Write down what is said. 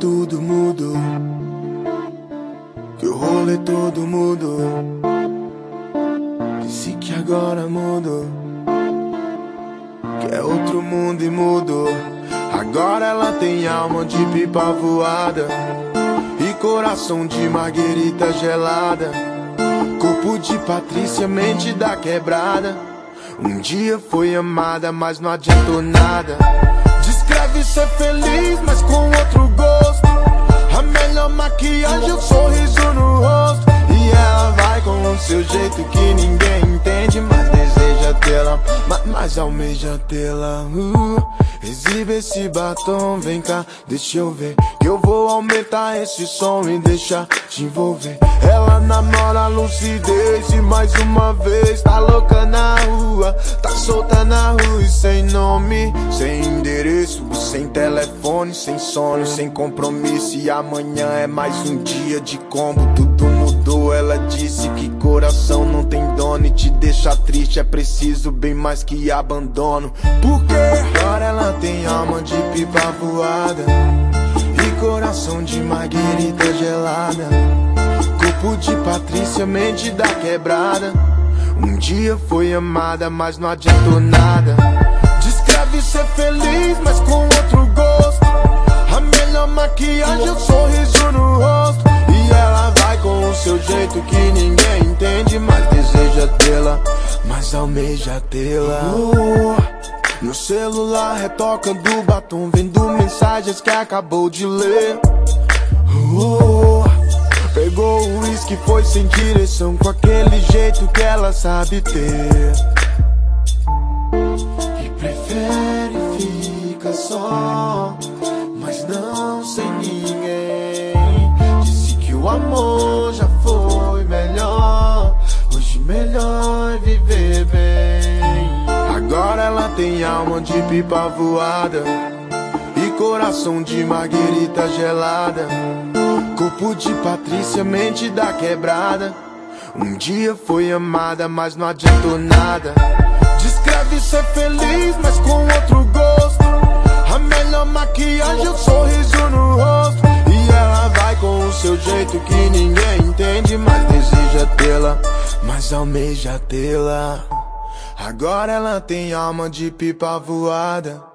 tudo mudou. Que o rolê todo mudou. Disse que agora mudou. Que é outro mundo e mudou. Agora ela tem alma de pipa voada. E coração de marguerita gelada. Corpo de Patrícia, mente da quebrada. Um dia foi amada, mas não adiantou nada. Descreve ser feliz, mas com outro gosto. A melhor maquiagem, o sorriso no rosto. E ela vai com o seu jeito que ninguém entende, mas deseja tê-la, mas, almeja tê-la. Uh, exibe esse batom, vem cá, deixa eu ver. Que eu vou aumentar esse som e deixar te envolver. Ela namora a lucidez e mais uma vez tá louca na rua, tá solta na rua e sem nome, sem sem telefone, sem sono, sem compromisso. E amanhã é mais um dia de combo, tudo mudou. Ela disse que coração não tem dono e te deixa triste. É preciso bem mais que abandono. Porque agora ela tem alma de pipa voada e coração de marguerita gelada. Corpo de Patrícia, mente da quebrada. Um dia foi amada, mas não adiantou nada. Descreve ser feliz, mas com outro gosto. A melhor maquiagem, o sorriso no rosto. E ela vai com o seu jeito que ninguém entende, mas deseja tê-la, mas almeja tê-la. No celular retocando batom, vendo mensagens que acabou de ler. Oh, pegou o uísque, foi sem direção, com aquele jeito que ela sabe ter. Tem alma de pipa voada e coração de marguerita gelada. Corpo de Patrícia, mente da quebrada. Um dia foi amada, mas não adiantou nada. Descreve ser feliz, mas com outro gosto. A melhor maquiagem, o sorriso no rosto. E ela vai com o seu jeito que ninguém entende, mas deseja tê-la, mas almeja tê-la. Agora ela tem alma de pipa voada